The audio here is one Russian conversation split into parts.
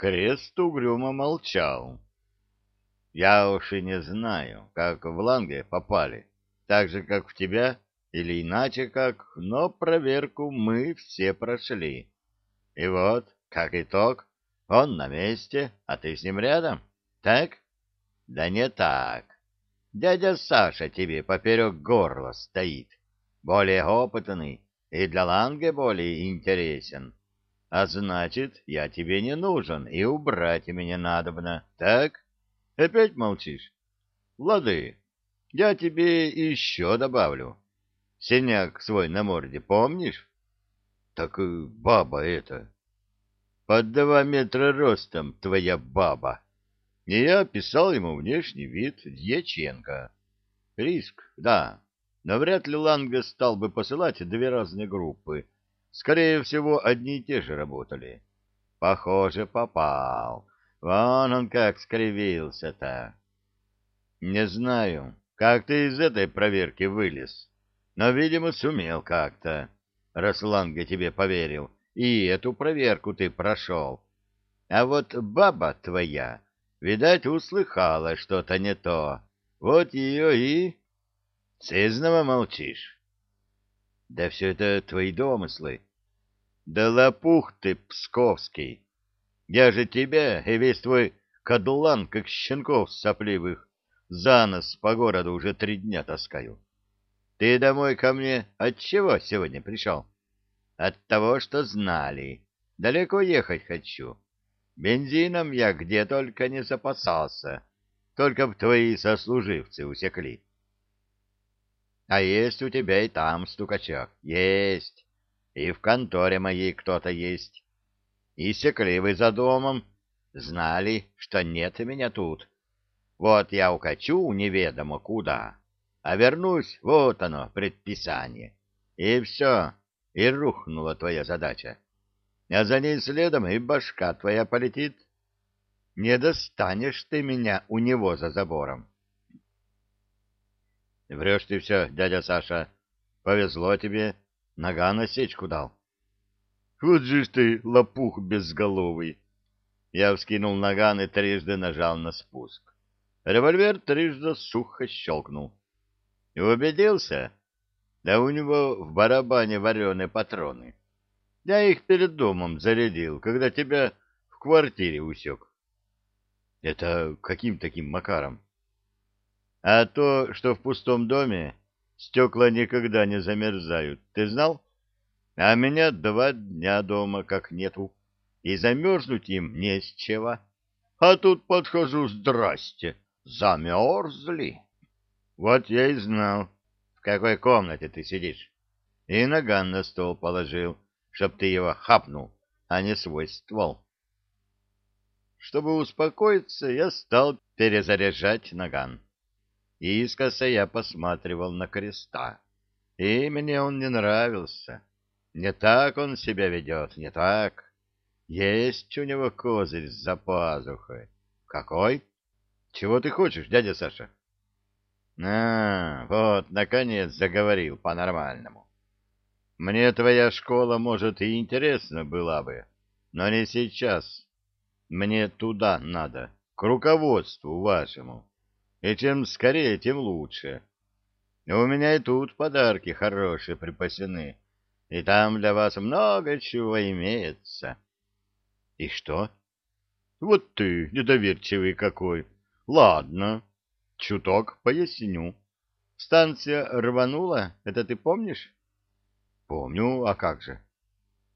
Крест угрюмо молчал. Я уж и не знаю, как в Ланге попали, так же, как в тебя, или иначе как, но проверку мы все прошли. И вот, как итог, он на месте, а ты с ним рядом, так? Да не так. Дядя Саша тебе поперек горла стоит, более опытный и для Ланге более интересен. А значит, я тебе не нужен, и убрать меня надобно, так? Опять молчишь? Лады, я тебе еще добавлю. Синяк свой на морде помнишь? Так баба это. Под два метра ростом твоя баба. И я описал ему внешний вид Дьяченко. Риск, да, но вряд ли Ланга стал бы посылать две разные группы. Скорее всего, одни и те же работали. Похоже, попал. Вон он как скривился-то. Не знаю, как ты из этой проверки вылез, но, видимо, сумел как-то, раз Ланга тебе поверил, и эту проверку ты прошел. А вот баба твоя, видать, услыхала что-то не то. Вот ее и... Сызнова молчишь? Да все это твои домыслы. Да лопух ты, псковский. Я же тебя и весь твой кадлан, как щенков сопливых, за нос по городу уже три дня таскаю. Ты домой ко мне от чего сегодня пришел? От того, что знали. Далеко ехать хочу. Бензином я где только не запасался. Только б твои сослуживцы усекли. А есть у тебя и там стукачок. Есть. И в конторе моей кто-то есть. И секли вы за домом. Знали, что нет меня тут. Вот я укачу неведомо куда. А вернусь, вот оно, предписание. И все, и рухнула твоя задача. А за ней следом и башка твоя полетит. Не достанешь ты меня у него за забором. Врешь ты все, дядя Саша. Повезло тебе. Нога на сечку дал. Вот же ж ты, лопух безголовый. Я вскинул наган и трижды нажал на спуск. Револьвер трижды сухо щелкнул. И убедился? Да у него в барабане вареные патроны. Я их перед домом зарядил, когда тебя в квартире усек. Это каким таким макаром? А то, что в пустом доме стекла никогда не замерзают, ты знал? А меня два дня дома как нету, и замерзнуть им не с чего. А тут подхожу, здрасте, замерзли. Вот я и знал, в какой комнате ты сидишь. И наган на стол положил, чтоб ты его хапнул, а не свой ствол. Чтобы успокоиться, я стал перезаряжать наган. Искоса я посматривал на креста, и мне он не нравился. Не так он себя ведет, не так. Есть у него козырь за пазухой. Какой? Чего ты хочешь, дядя Саша? А, вот, наконец заговорил по-нормальному. Мне твоя школа, может, и интересна была бы, но не сейчас. Мне туда надо, к руководству вашему и чем скорее, тем лучше. У меня и тут подарки хорошие припасены, и там для вас много чего имеется. И что? Вот ты недоверчивый какой. Ладно, чуток поясню. Станция рванула, это ты помнишь? Помню, а как же?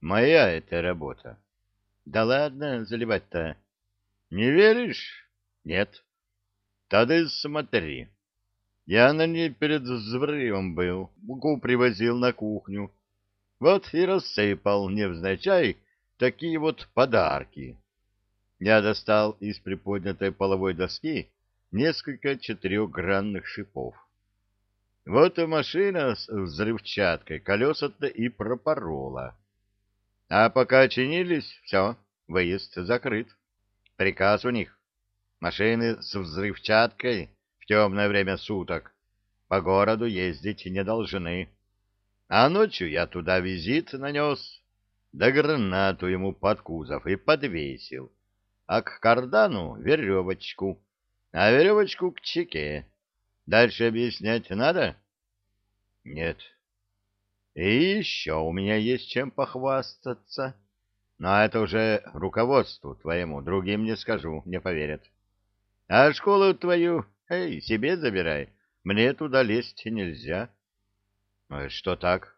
Моя это работа. Да ладно заливать-то. Не веришь? Нет. Тогда смотри. Я на ней перед взрывом был, муку привозил на кухню. Вот и рассыпал невзначай такие вот подарки. Я достал из приподнятой половой доски несколько четырехгранных шипов. Вот и машина с взрывчаткой колеса-то и пропорола. А пока чинились, все, выезд закрыт. Приказ у них Машины с взрывчаткой в темное время суток по городу ездить не должны. А ночью я туда визит нанес, да гранату ему под кузов и подвесил. а к кардану веревочку, а веревочку к чеке. Дальше объяснять надо? Нет. И еще у меня есть чем похвастаться. Но это уже руководству твоему, другим не скажу, не поверят. А школу твою, эй, себе забирай, мне туда лезть нельзя. Что так?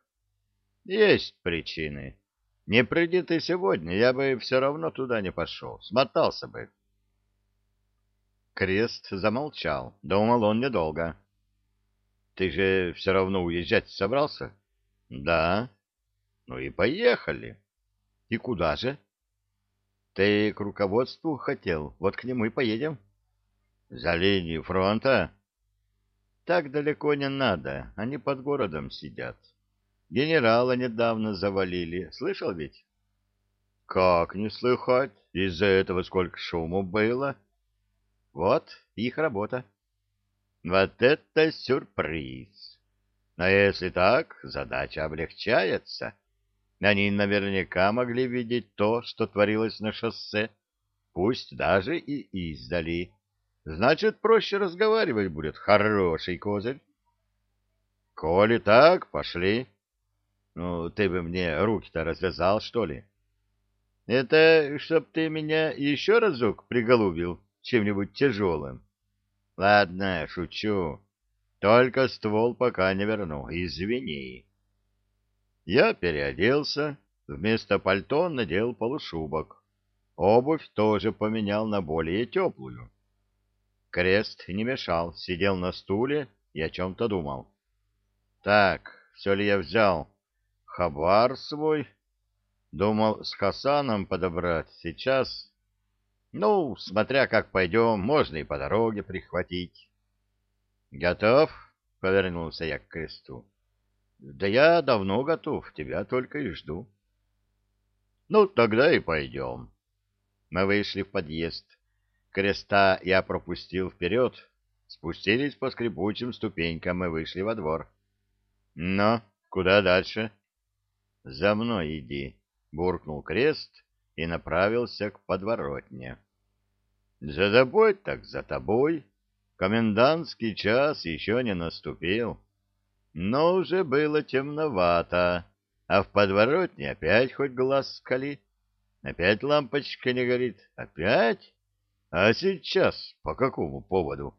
Есть причины. Не приди ты сегодня, я бы все равно туда не пошел, смотался бы. Крест замолчал, думал он недолго. Ты же все равно уезжать собрался? Да. Ну и поехали. И куда же? Ты к руководству хотел, вот к нему и поедем. За линию фронта? Так далеко не надо, они под городом сидят. Генерала недавно завалили, слышал ведь? Как не слыхать? Из-за этого сколько шуму было. Вот их работа. Вот это сюрприз. Но если так, задача облегчается. Они наверняка могли видеть то, что творилось на шоссе, пусть даже и издали. Значит, проще разговаривать будет. Хороший козырь. Коли так, пошли. Ну, ты бы мне руки-то развязал, что ли? Это чтоб ты меня еще разок приголубил чем-нибудь тяжелым. Ладно, шучу. Только ствол пока не верну. Извини. Я переоделся, вместо пальто надел полушубок. Обувь тоже поменял на более теплую. Крест не мешал, сидел на стуле и о чем-то думал. Так, все ли я взял? Хабар свой? Думал с Хасаном подобрать. Сейчас... Ну, смотря как пойдем, можно и по дороге прихватить. Готов? — повернулся я к кресту. Да я давно готов, тебя только и жду. Ну, тогда и пойдем. Мы вышли в подъезд. Креста я пропустил вперед, спустились по скрипучим ступенькам и вышли во двор. Но куда дальше? За мной иди, буркнул крест и направился к подворотне. За тобой так за тобой. Комендантский час еще не наступил. Но уже было темновато, а в подворотне опять хоть глаз скали. Опять лампочка не горит. Опять? А сейчас по какому поводу?